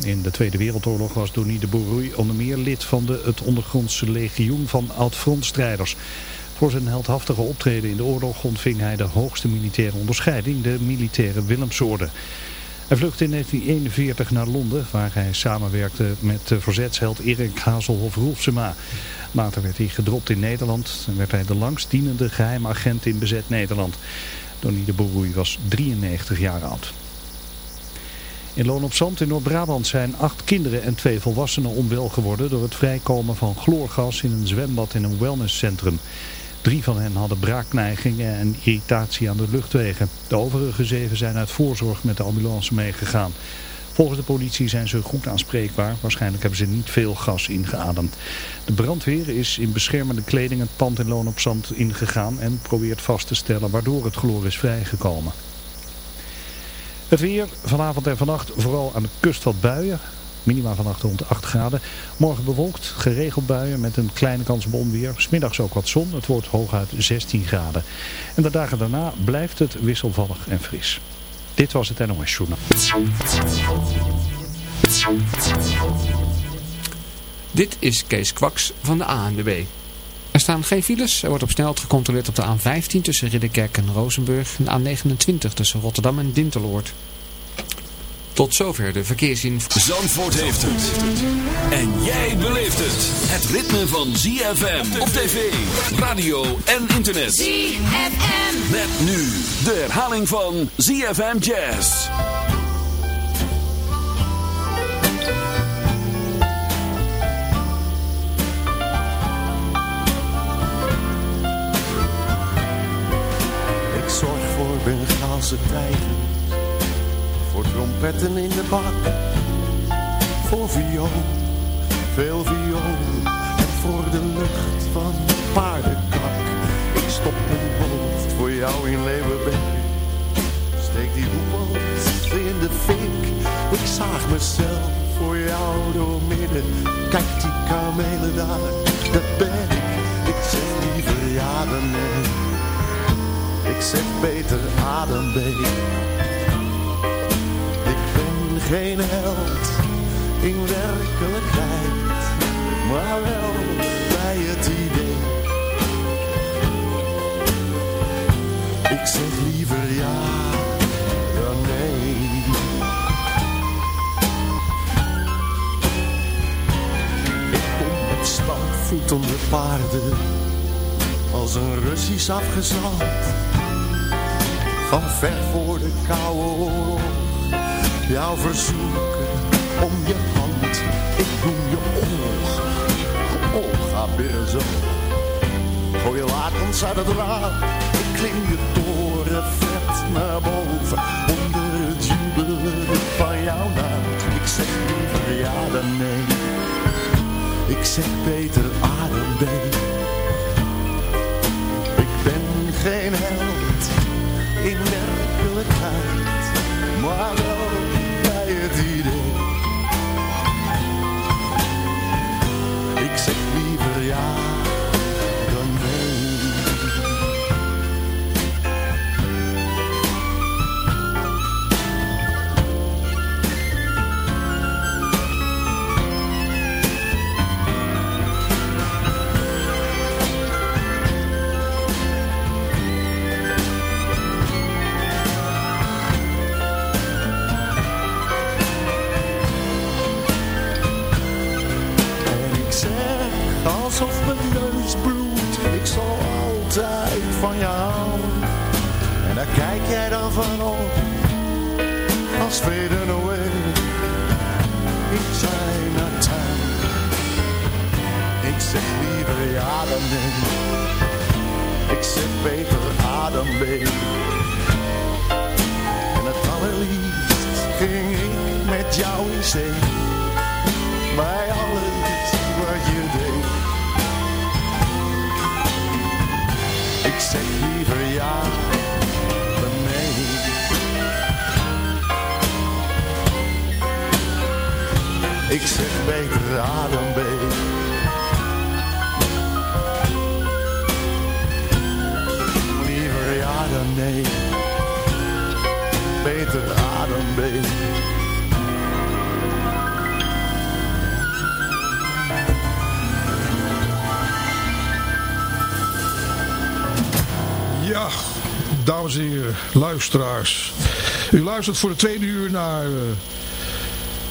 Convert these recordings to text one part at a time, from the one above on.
In de Tweede Wereldoorlog was Donnie de Bourrouille onder meer lid van de, het ondergrondse legioen van oud-frontstrijders. Voor zijn heldhaftige optreden in de oorlog ontving hij de hoogste militaire onderscheiding, de militaire Willemsorde. Hij vluchtte in 1941 naar Londen, waar hij samenwerkte met de verzetsheld Erik Hazelhoff Roelfsema. Later werd hij gedropt in Nederland en werd hij de langstdienende geheimagent in bezet Nederland. Donnie de Bourrouille was 93 jaar oud. In Loon op Zand in Noord-Brabant zijn acht kinderen en twee volwassenen onwel geworden door het vrijkomen van chloorgas in een zwembad in een wellnesscentrum. Drie van hen hadden braakneigingen en irritatie aan de luchtwegen. De overige zeven zijn uit voorzorg met de ambulance meegegaan. Volgens de politie zijn ze goed aanspreekbaar. Waarschijnlijk hebben ze niet veel gas ingeademd. De brandweer is in beschermende kleding het pand in Loon op Zand ingegaan en probeert vast te stellen waardoor het chloor is vrijgekomen. Het weer vanavond en vannacht vooral aan de kust wat buien. Minima vannacht rond 8 graden. Morgen bewolkt, geregeld buien met een kleine kans op onweer. Smiddags ook wat zon. Het wordt hooguit 16 graden. En de dagen daarna blijft het wisselvallig en fris. Dit was het NOS Journal. Dit is Kees Kwaks van de ANWB. Er staan geen files. Er wordt op snelheid gecontroleerd op de A15 tussen Ridderkerk en Rozenburg. En de A29 tussen Rotterdam en Dinteloord. Tot zover de verkeersinformatie. Zandvoort heeft het. En jij beleeft het. Het ritme van ZFM op tv, radio en internet. ZFM. Met nu de herhaling van ZFM Jazz. Voor trompetten in de bak, voor viool, veel viool en voor de lucht van paardenkak. Ik stop een boot voor jou in Leeuwenbeek, steek die hoepels in de fik. Ik zaag mezelf voor jou door midden, kijk die kamelen daar, dat ben ik. Ik zeg liever ja dan nee. Ik zeg beter adembeek. Ik ben geen held in werkelijkheid, maar wel bij het idee. Ik zeg liever ja dan nee. Ik kom met stampvoet onder paarden, als een Russisch afgezant van ver voor de koude oorlog. Jou verzoeken om je hand, ik noem je oog. Binnen zo. Gooi je lakens uit het raam, ik klim je toren vet naar boven. Onder het jubelen van jouw naam. Ik zeg liever ja dan nee. Ik zeg beter adembeek. Ik ben geen held in werkelijkheid, maar wel bij het idee. U luistert voor de tweede uur naar uh,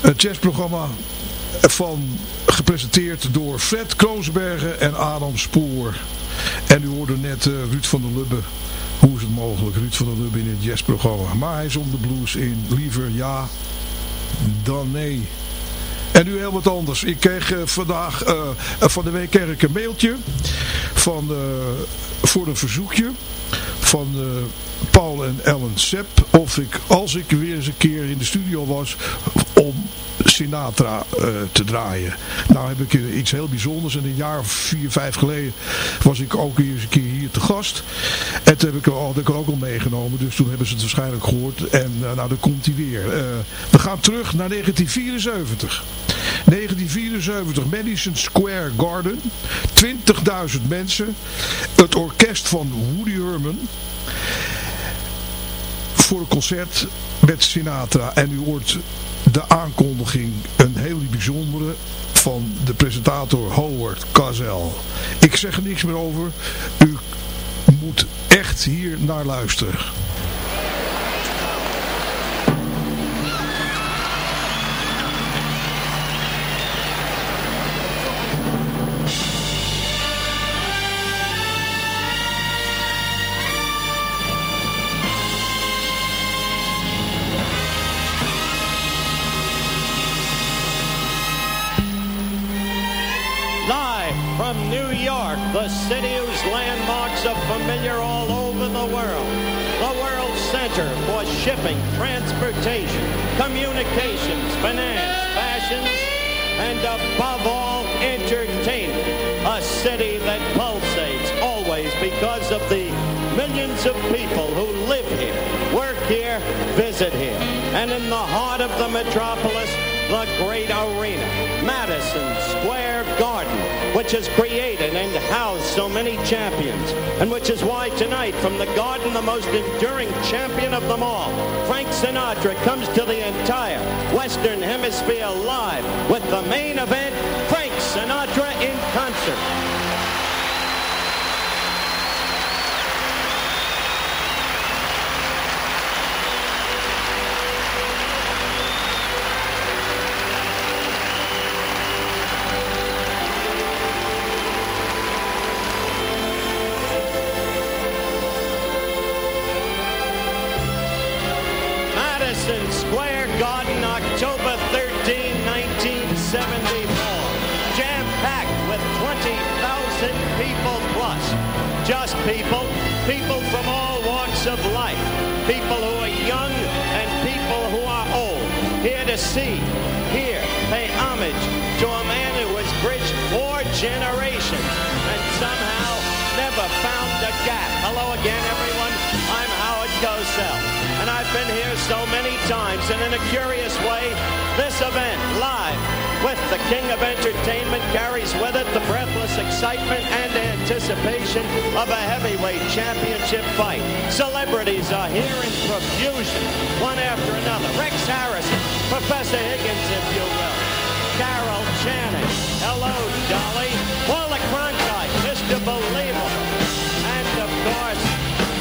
het jazzprogramma van, gepresenteerd door Fred Kroonsbergen en Adam Spoor. En u hoorde net uh, Ruud van der Lubbe. Hoe is het mogelijk, Ruud van der Lubbe in het jazzprogramma. Maar hij zong de blues in liever ja dan nee. En nu heel wat anders. Ik kreeg uh, vandaag, van de week kreeg ik een mailtje van, voor een verzoekje van Paul en Ellen Sepp. Of ik, als ik weer eens een keer in de studio was, om Sinatra uh, te draaien. Nou heb ik iets heel bijzonders. En een jaar of vier, vijf geleden was ik ook eens een keer hier te gast. En toen heb ik, had ik er ook al meegenomen. Dus toen hebben ze het waarschijnlijk gehoord. En nou, dan komt hij weer. We gaan terug naar 1974. 1974, Madison Square Garden. 20.000 mensen. Het orkest van Woody Herman voor een concert met Sinatra. En u hoort de aankondiging, een heel bijzondere, van de presentator Howard Cosell. Ik zeg er niks meer over. U moet echt hier naar luisteren. Shipping, transportation, communications, finance, fashions, and above all, entertainment. A city that pulsates always because of the millions of people who live here, work here, visit here. And in the heart of the metropolis, the great arena, Madison Square Garden, which has created and housed so many champions, and which is why tonight, from the Garden, the most enduring champion of them all, Frank Sinatra comes to the entire Western Hemisphere live with the main event, Frank Sinatra in concert. Just people, people from all walks of life, people who are young and people who are old, here to see, here, pay homage to a man who has bridged four generations and somehow never found a gap. Hello again, everyone. I'm Howard Cosell, and I've been here so many times, and in a curious way, this event, live, with the king of entertainment carries with it the breathless excitement and anticipation of a heavyweight championship fight. Celebrities are here in profusion, one after another. Rex Harrison, Professor Higgins, if you will. Carol Channing, hello, Dolly. Paula Cronkite, Mr. Believable. And, of course,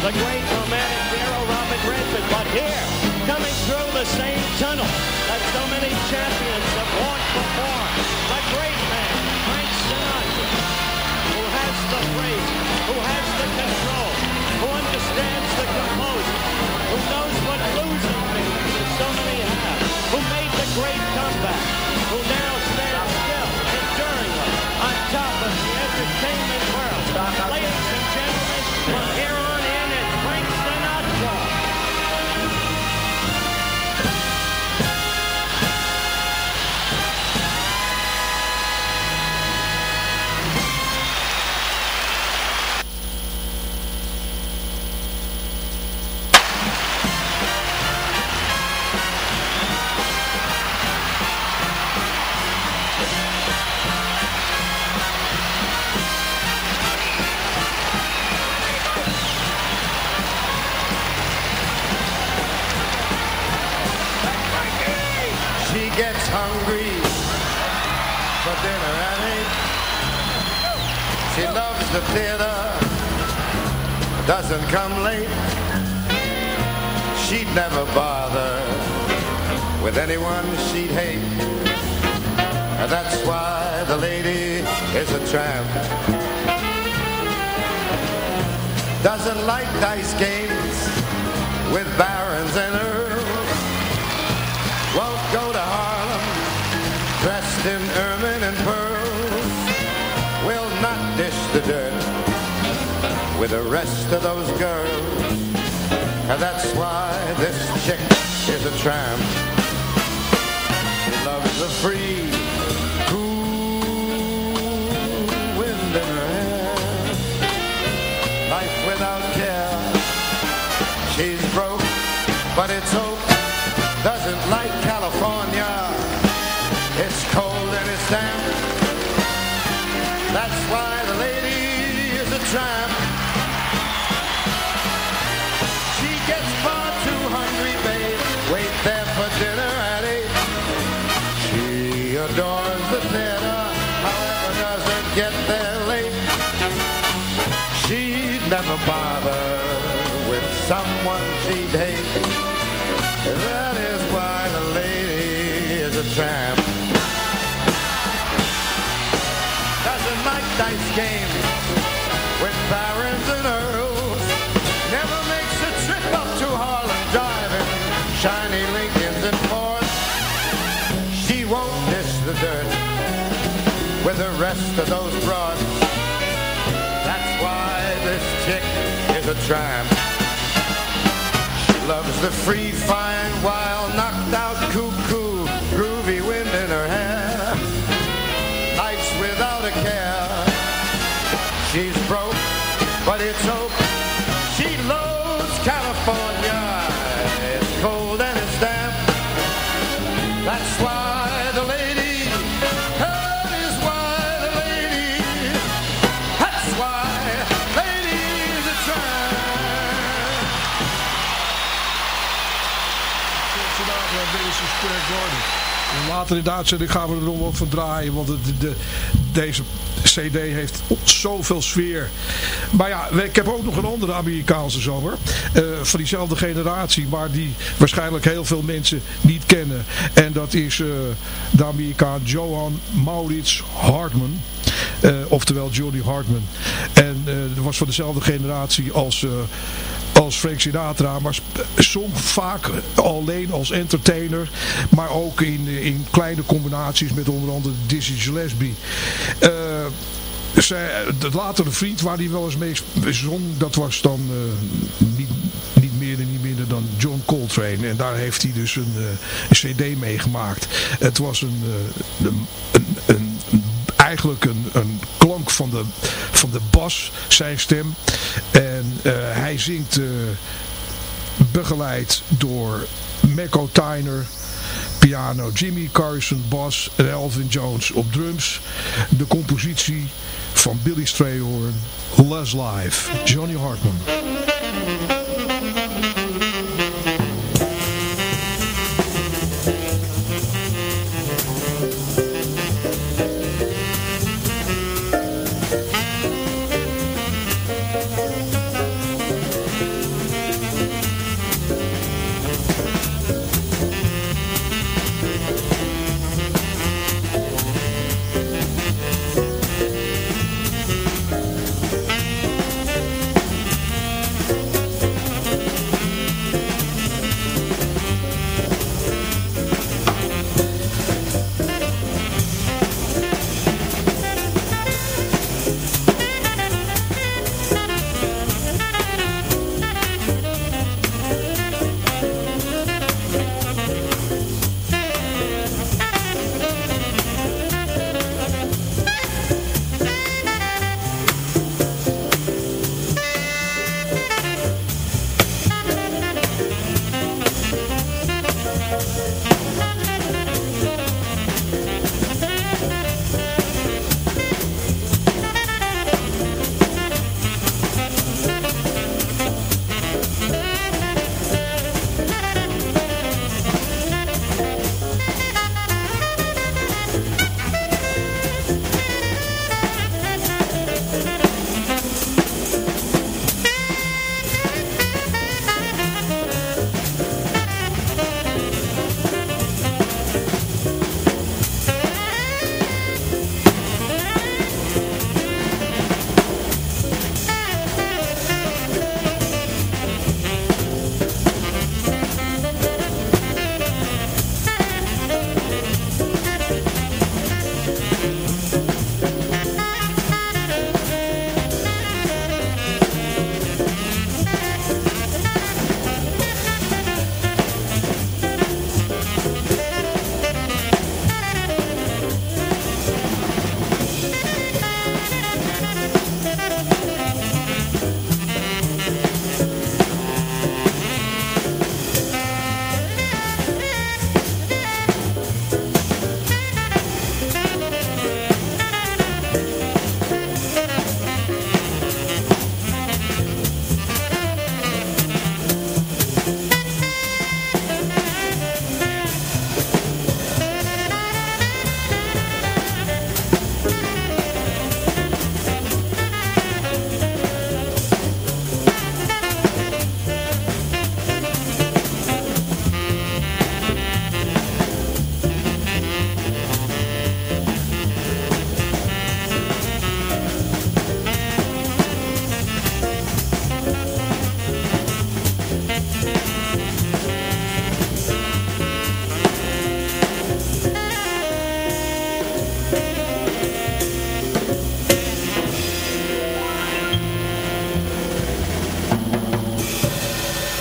the great romantic hero, Robert Redford. But here, coming through the same tunnel so many champions have walked before. Adores the theater, however doesn't get there late. She'd never bother with someone she'd hate. That is why the lady is a tramp. With the rest of those broads. That's why this chick is a tramp. She loves the free, fine, wild, knocked Later in de uitzending gaan we er nog wat van draaien. Want de, de, deze cd heeft zoveel sfeer. Maar ja, ik heb ook nog een andere Amerikaanse zanger. eh, van diezelfde generatie. Maar die waarschijnlijk heel veel mensen niet kennen. En dat is eh, de Amerikaan Johan Maurits Hartman. Eh, oftewel Johnny Hartman. En dat was van dezelfde generatie als... als Frank Sinatra, maar zong vaak alleen als entertainer, maar ook in, in kleine combinaties met onder andere Dizzy Gillespie. Eh, zij, de latere vriend waar hij wel eens mee zong, dat was dan eh, niet, niet meer en niet minder dan John Coltrane. En daar heeft hij dus een, eh, een cd mee gemaakt. Het was een, een, een, eigenlijk een, klank van de, van de bas, zijn stem. Eh, hij zingt eh, begeleid door Mecco Tyner, piano, Jimmy Carson, bas en Elvin Jones op drums. De compositie van Billy Strayhorn, Les Live, Johnny Hartman.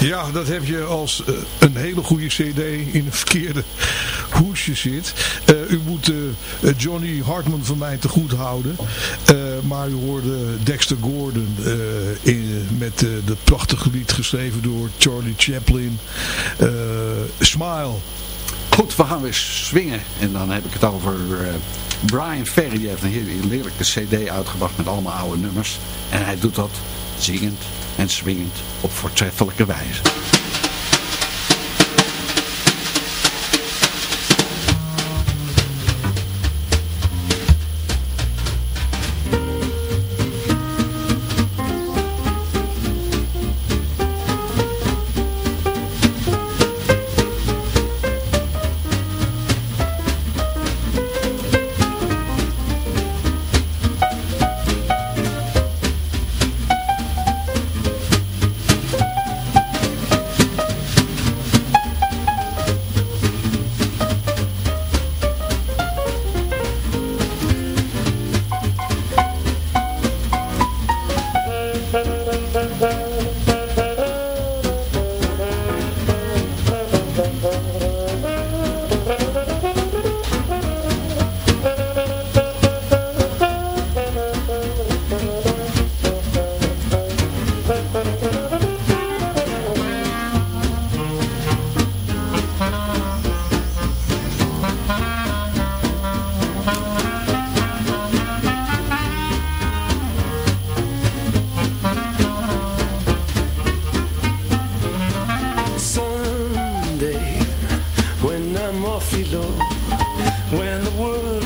Ja, dat heb je als uh, een hele goede cd in een verkeerde hoesje zit. Uh, u moet uh, Johnny Hartman van mij te goed houden. maar u hoorde Dexter Gordon in, met de prachtige lied geschreven door Charlie Chaplin. Smile. Goed, we gaan weer swingen. En dan heb ik het over Brian Ferry. Die heeft een heerlijke cd uitgebracht met allemaal oude nummers. En hij doet dat zingend en swingend op voortreffelijke wijze.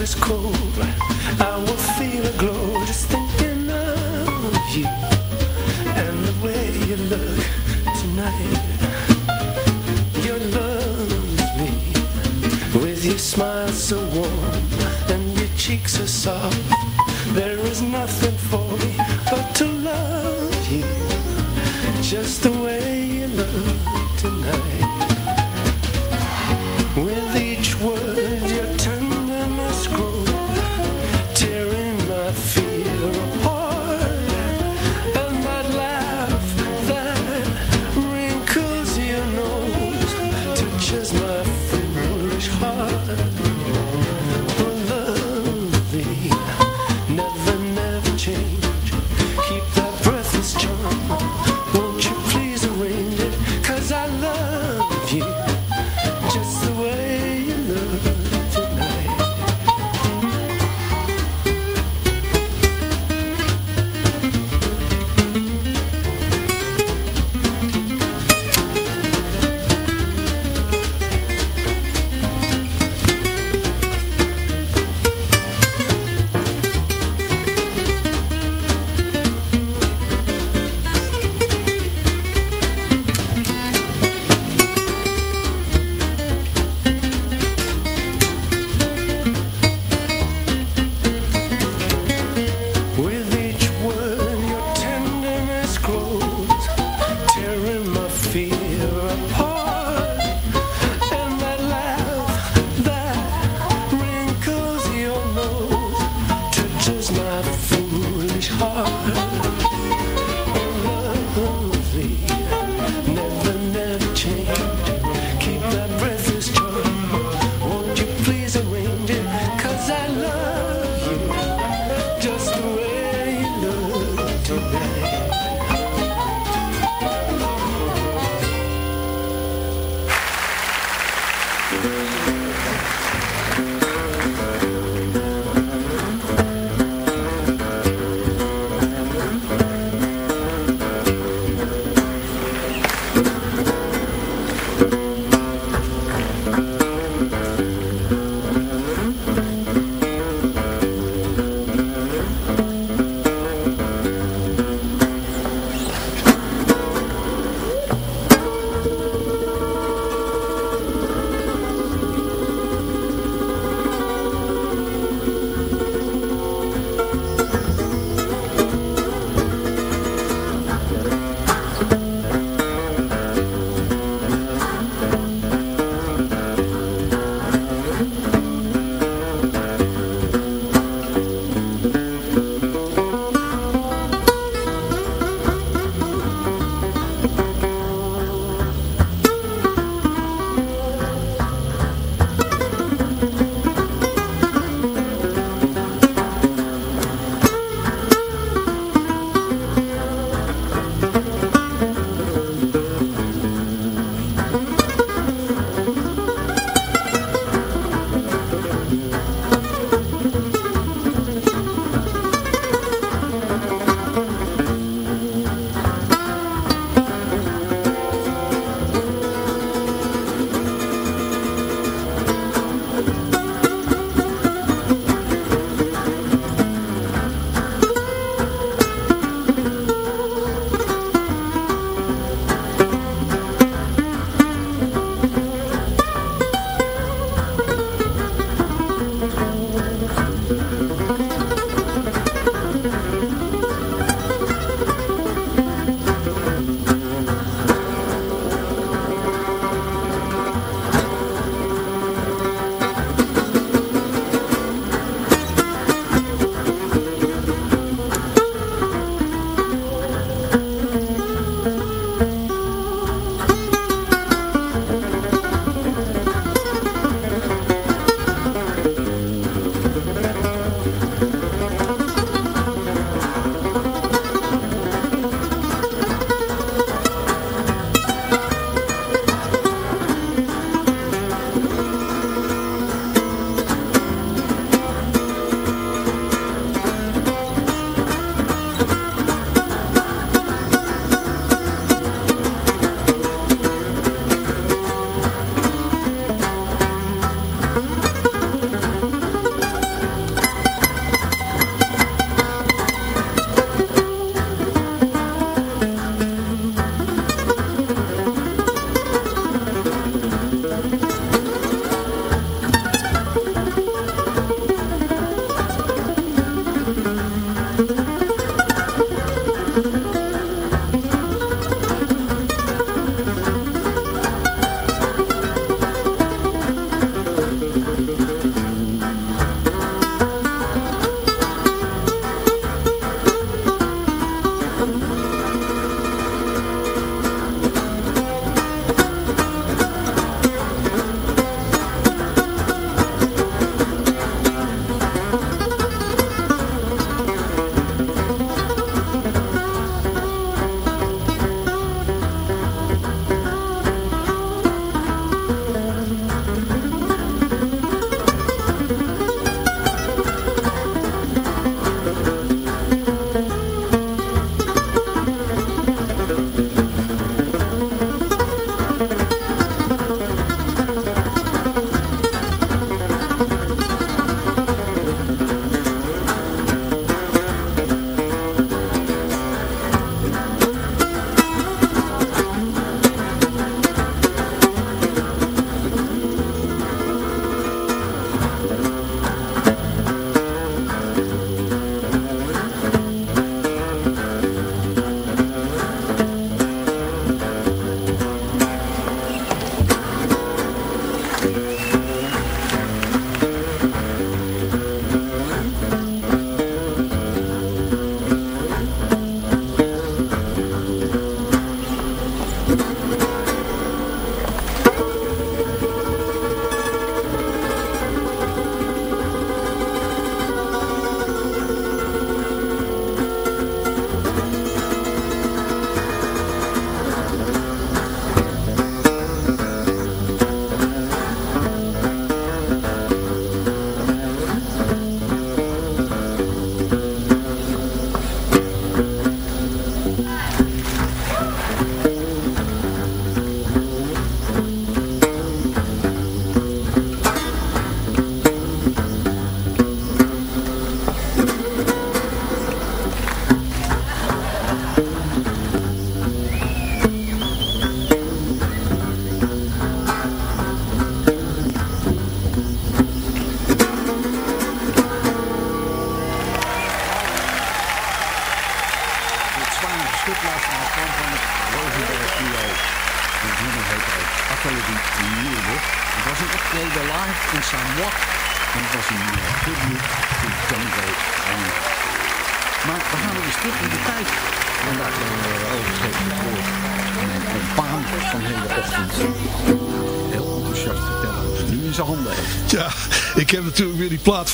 is cold. I will feel a glow just thinking of you and the way you look tonight. You love me with your smile so warm and your cheeks so soft. Oh.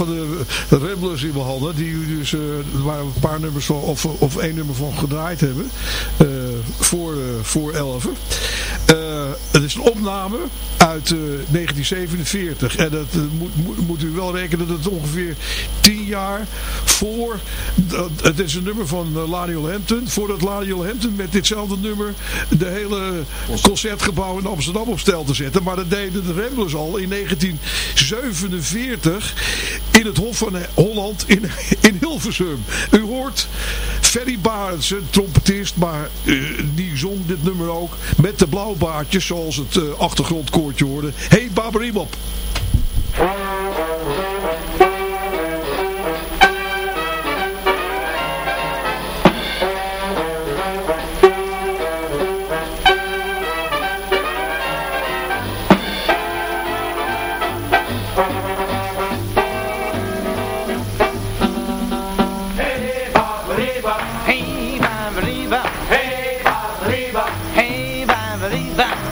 Van de Ramblers in mijn handen. Die u dus, uh, waar een paar nummers van, of, of één nummer van gedraaid hebben. Uh, voor, uh, voor 11. het is een opname uit 1947. En dat moet, moet, u wel rekenen dat het ongeveer 10 jaar voor... het is een nummer van Lionel Hampton. Voordat Lionel Hampton met ditzelfde nummer de hele concertgebouw in Amsterdam op stel te zetten. Maar dat deden de Ramblers al in 1947 in het Hof van Holland in, in Hilversum. U hoort Ferry Barends, een trompetist, maar uh, die zong dit nummer ook met de blauwbaardjes zoals het uh, achtergrondkoortje hoorde. Hey Babaribop! that.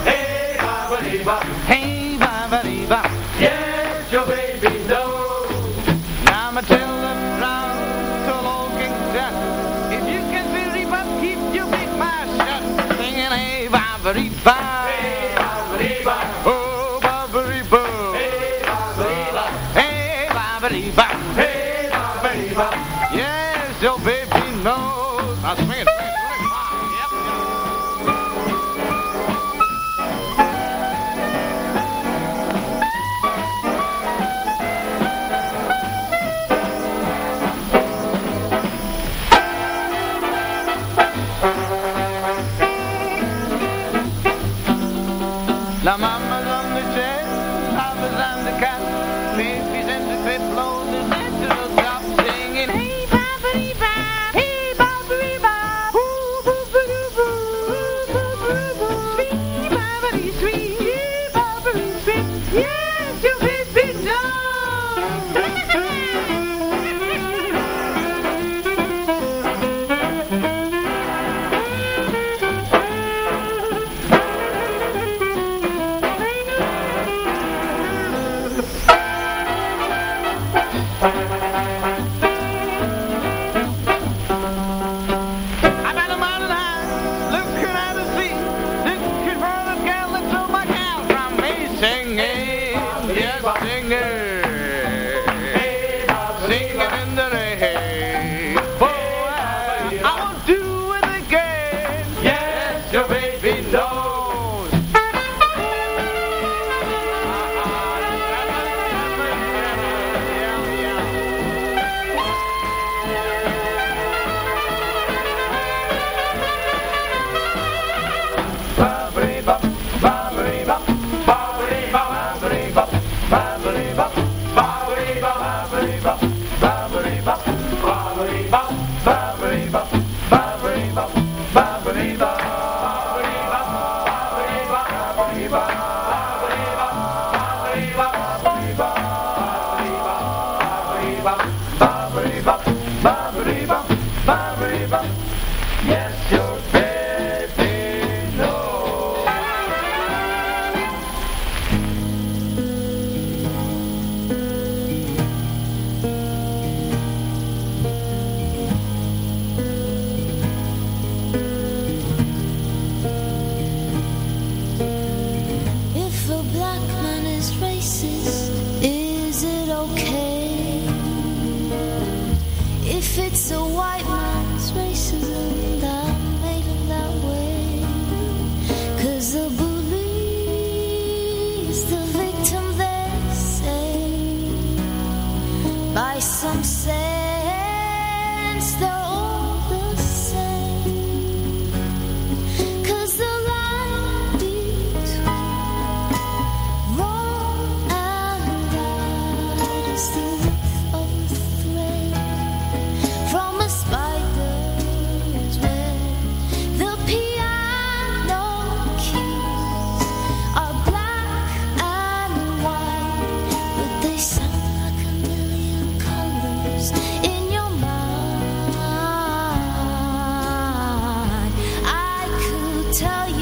tell you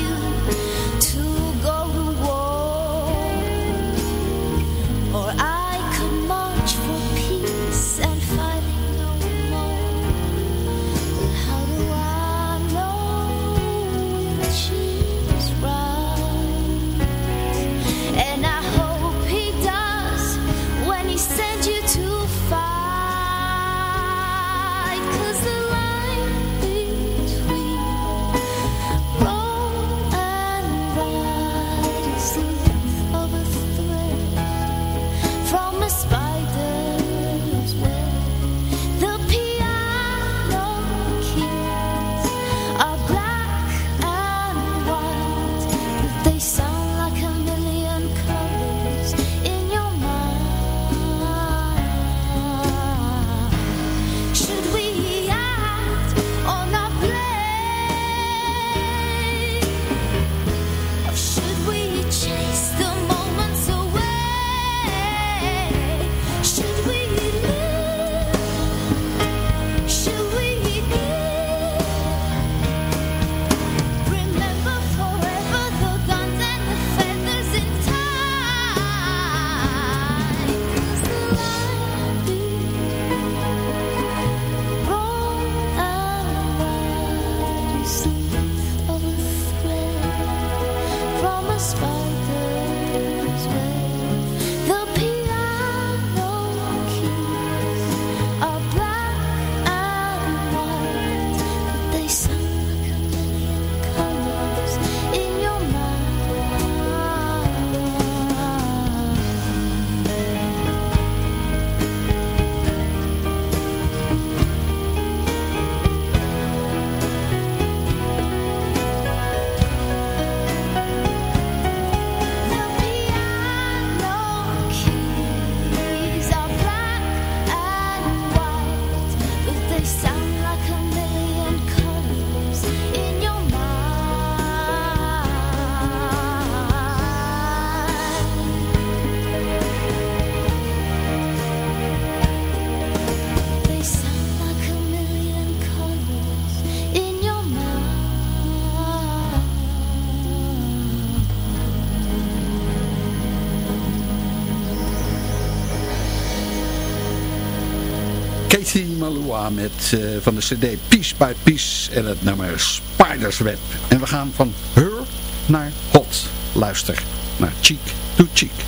Met, uh, van de cd Piece by Piece en het nummer Spiders Web. En we gaan van Her naar Hot. Luister naar Cheek to Cheek.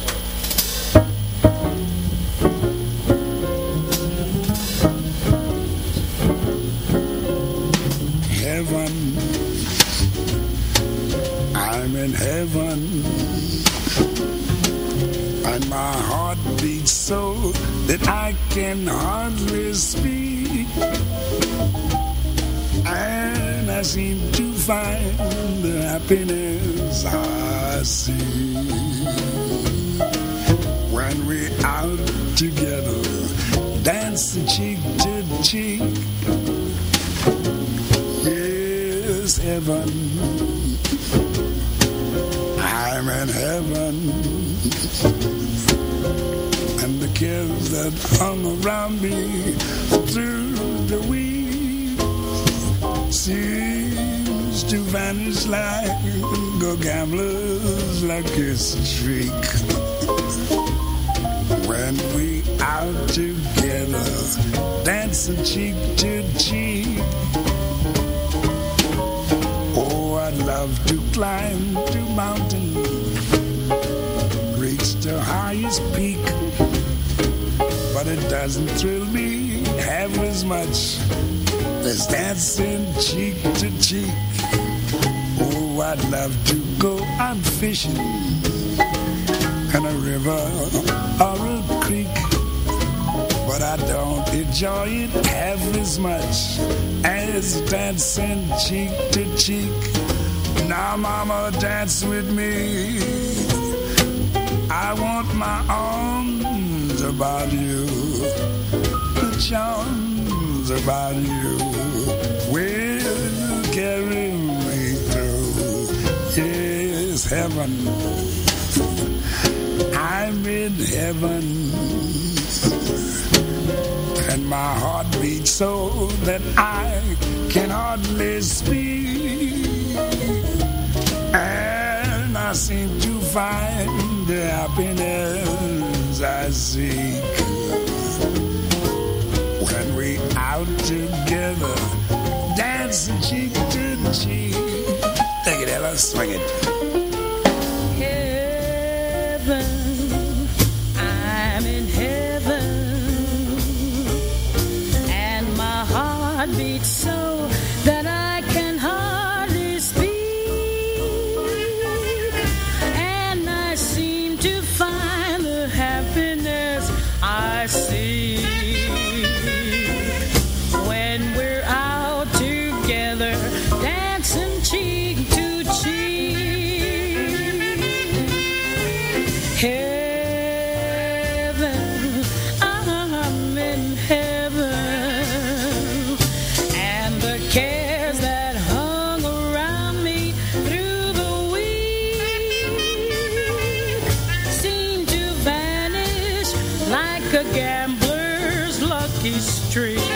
Vanish like a gambler's lucky streak. When we out together, dancing cheek to cheek. Oh, I'd love to climb to mountain, reach the highest peak but it doesn't thrill me half as much as dancing cheek to cheek. I'd love to go out fishing in a river or a creek, but I don't enjoy it half as much as dancing cheek to cheek. Now, mama, dance with me. I want my arms about you the charms about you will carry heaven. I'm in heaven. And my heart beats so that I can hardly speak. And I seem to find the happiness I seek When we out together, dancing cheek to cheek. Take it, Ella, swing it. so that I can hardly speak. And I seem to find the happiness I seek. tree.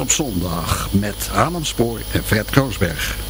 Op zondag met Adam Spoor en Fred Kroosberg.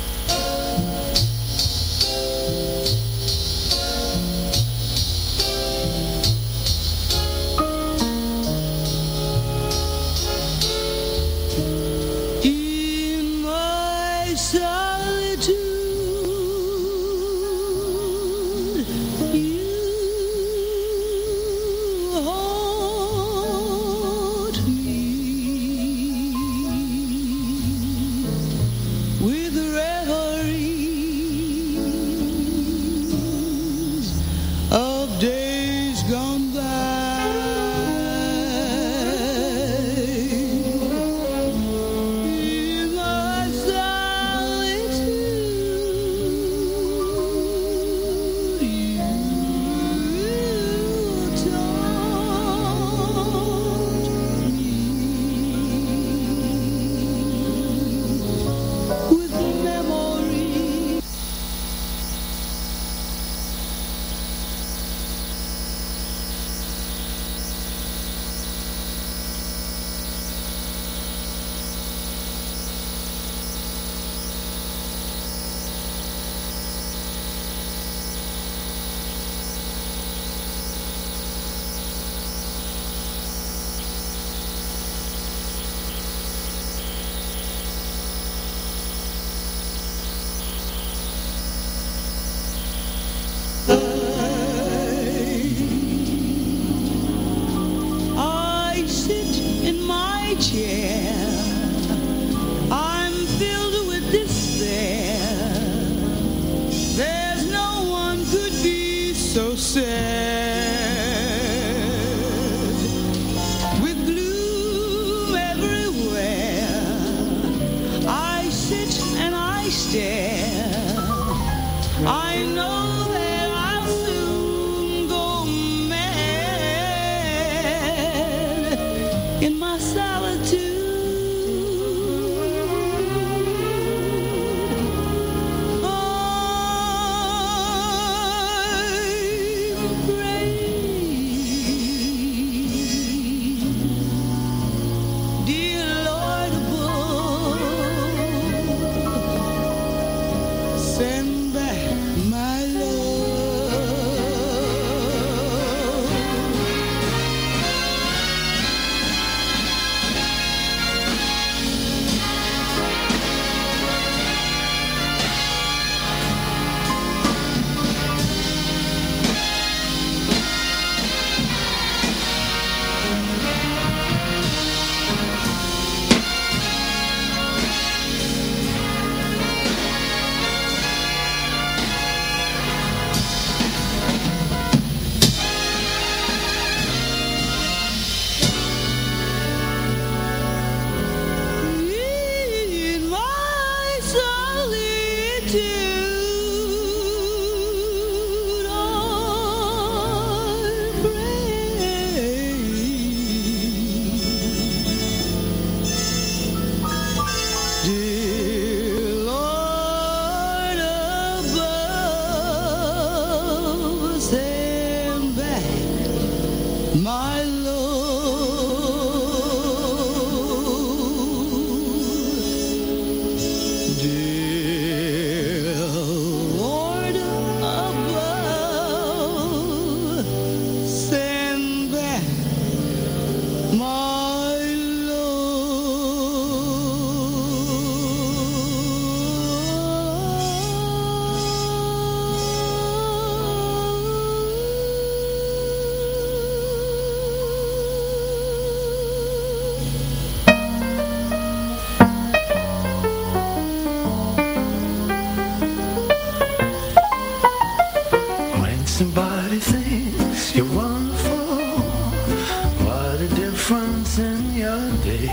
Difference in your day.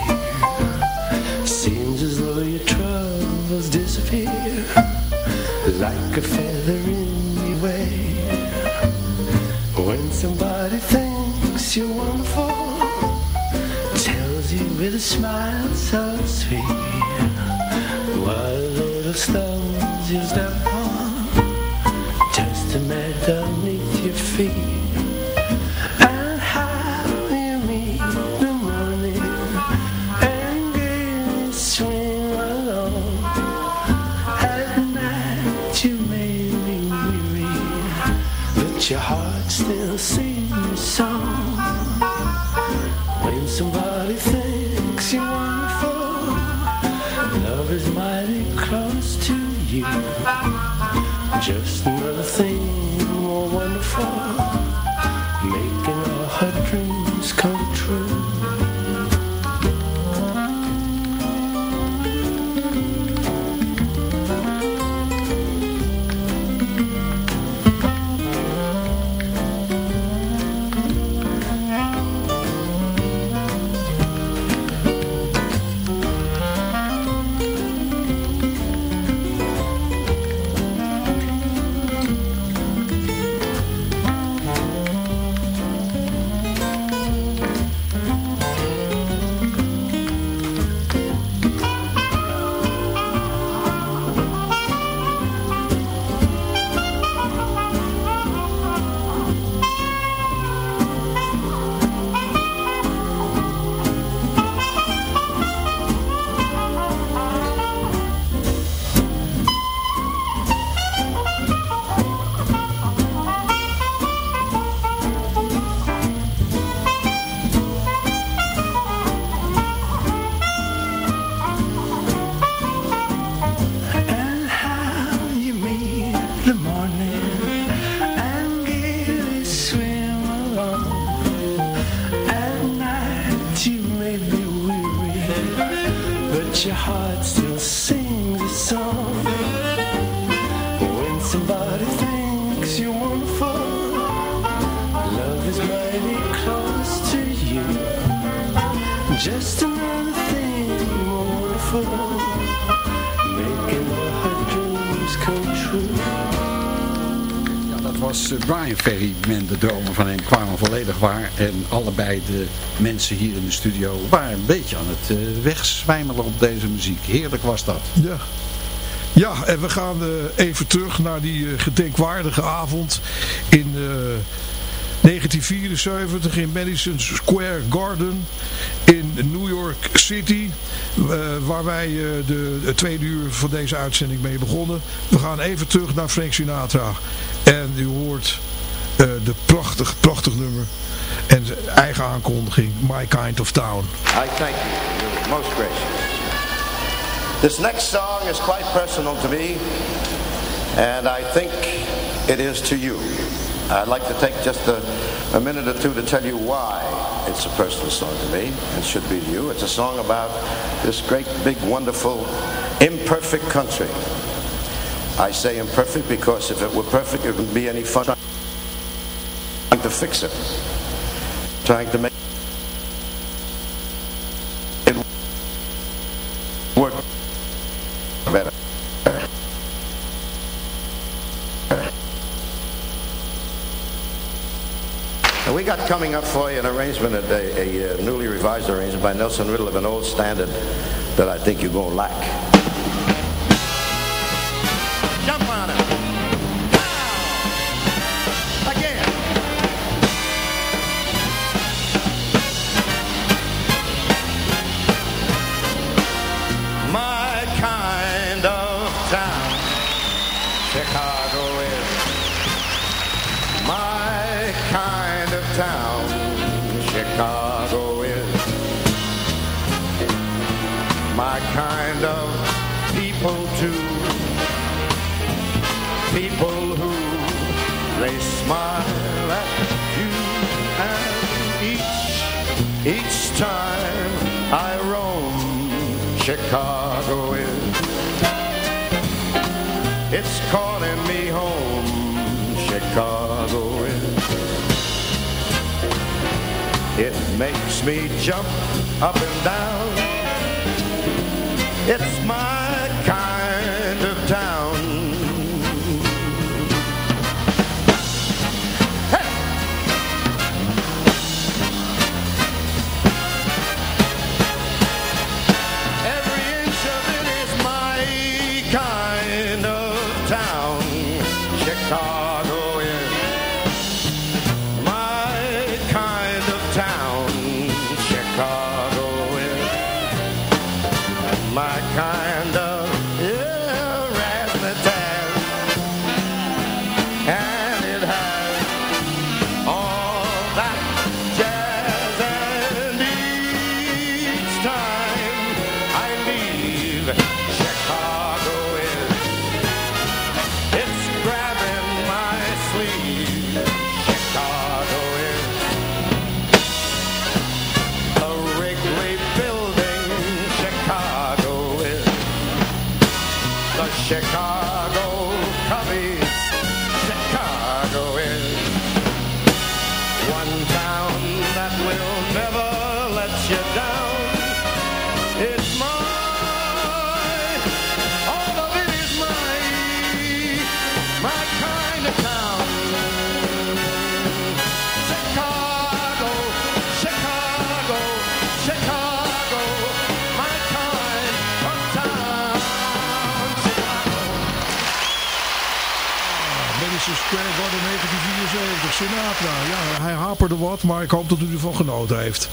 Seems as though your troubles disappear like a feather in your way. When somebody thinks you're wonderful, tells you with a smile so sweet, what of stones you step on just to melt underneath your feet. Your heart still sings a song. When somebody thinks you're wonderful, love is mighty close to you. Just kwamen volledig waar. En allebei de mensen hier in de studio waren een beetje aan het uh, wegzwijmelen op deze muziek. Heerlijk was dat. Ja. Ja, en we gaan uh, even terug naar die uh, gedenkwaardige avond in 1974 in Madison Square Garden in New York City. Waar wij de, tweede uur van deze uitzending mee begonnen. We gaan even terug naar Frank Sinatra. En u hoort uh, de prachtig, prachtig nummer. En zijn eigen aankondiging. My Kind of Town. I thank you. You're most gracious. This next song is quite personal to me. And I think it is to you. I'd like to take just a, a, minute or two to tell you why it's a personal song to me. It should be to you. It's a song about this great, big, wonderful, imperfect country. I say imperfect because if it were perfect, it wouldn't be any fun fix it, trying to make it work better. And we got coming up for you an arrangement, a, a, a newly revised arrangement by Nelson Riddle of an old standard that I think you're going to like. Jump up and 1974, Sinatra. Ja, hij haperde wat, maar ik hoop dat u ervan genoten heeft.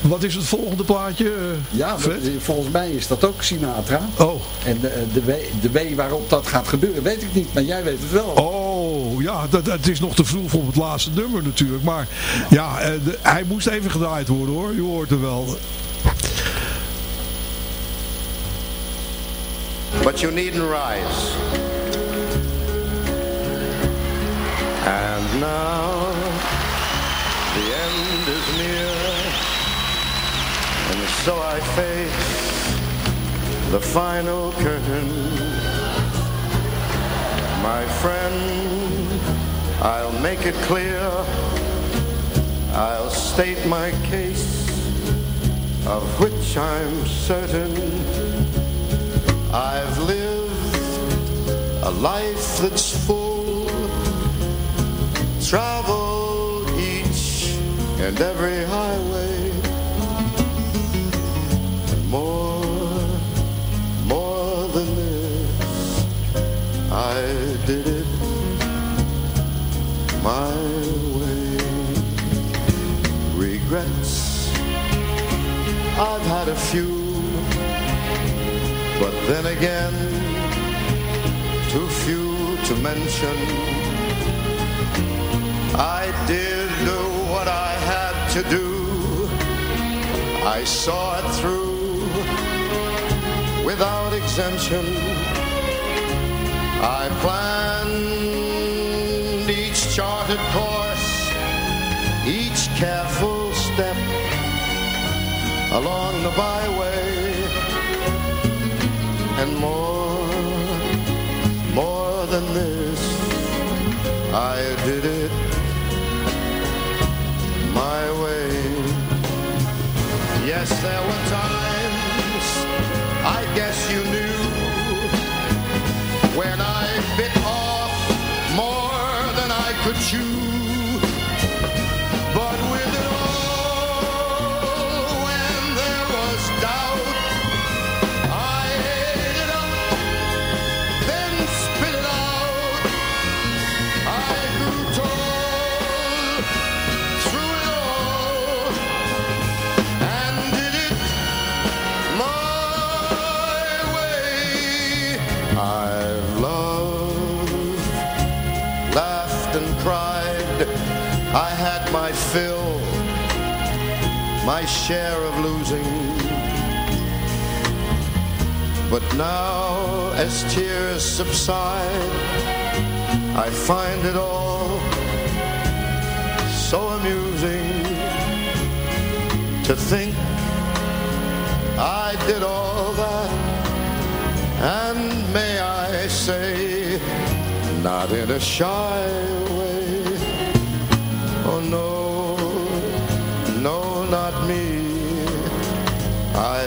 Wat is het volgende plaatje, eh, Ja, Fred? dat- volgens mij is dat ook Sinatra. Oh. En de, de, W, de W waarop dat gaat gebeuren, weet ik niet. Maar jij weet het wel. Oh, ja, dat, het is nog te vroeg voor het laatste nummer natuurlijk. Maar ja, eh, de- hij moest even gedraaid worden hoor. Je hoort er wel. but you needn't rise. And now the end is near, and so I face the final curtain. My friend, I'll make it clear, I'll state my case, of which I'm certain. I've lived a life that's full. Travel each and every highway. And more, more than this, I did it my way. Regrets, I've had a few. But then again, too few to mention. I did do what I had to do. I saw it through without exemption. I planned each charted course, each careful step along the byway and more, more than this, I did it Yes, there were times, I guess you knew, when I bit off more than I could chew. I had my fill, my share of losing. But now, as tears subside, I find it all so amusing to think I did all that. And may I say, not in a shy I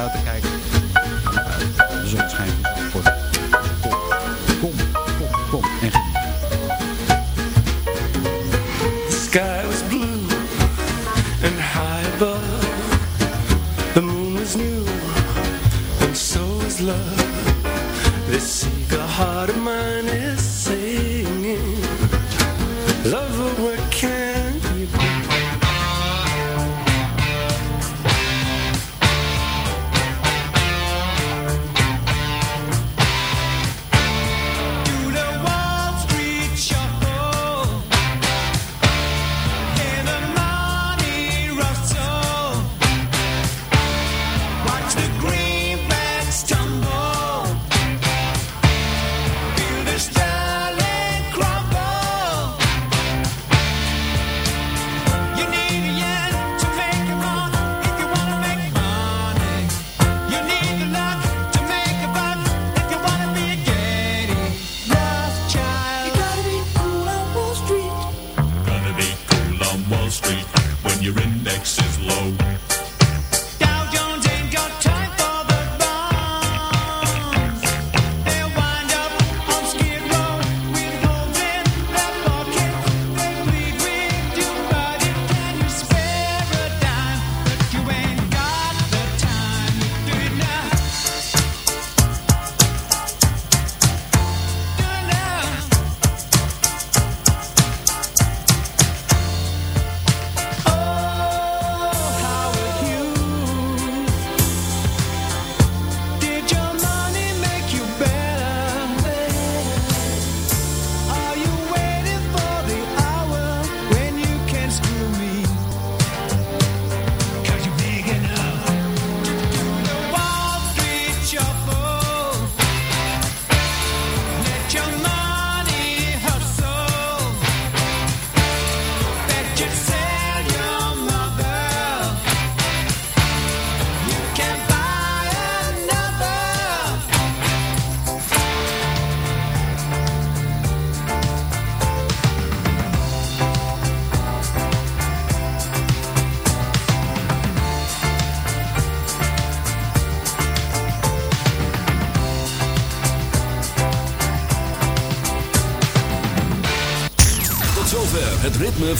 about the kijk.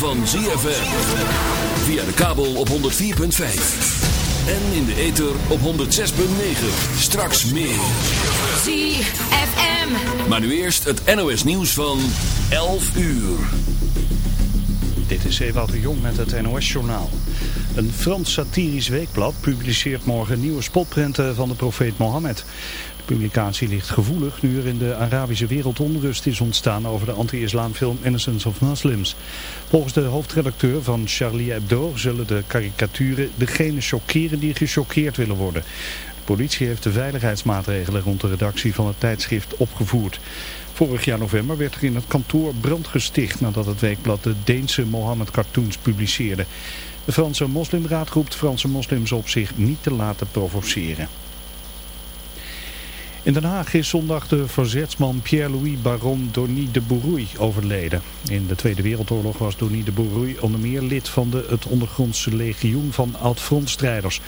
Van ZFM. Via de kabel op 104.5. En in de ether op 106.9. Straks meer. ZFM. Maar nu eerst het NOS nieuws van 11 uur. Dit is Ewout de Jong met het NOS-journaal. Een Frans satirisch weekblad publiceert morgen nieuwe spotprenten van de profeet Mohammed. De publicatie ligt gevoelig nu er in de Arabische wereld onrust is ontstaan over de anti-islamfilm Innocence of Muslims. Volgens de hoofdredacteur van Charlie Hebdo zullen de karikaturen degene chockeren die gechoqueerd willen worden. De politie heeft de veiligheidsmaatregelen rond de redactie van het tijdschrift opgevoerd. Vorig jaar november werd er in het kantoor brand gesticht nadat het weekblad de Deense Mohammed-cartoons publiceerde. De Franse moslimraad roept Franse moslims op zich niet te laten provoceren. In Den Haag is zondag de verzetsman Pierre-Louis Baron Donny de Bourouille overleden. In de Tweede Wereldoorlog was Donny de Bourouille onder meer lid van de, het ondergrondse legioen van oud-frontstrijders.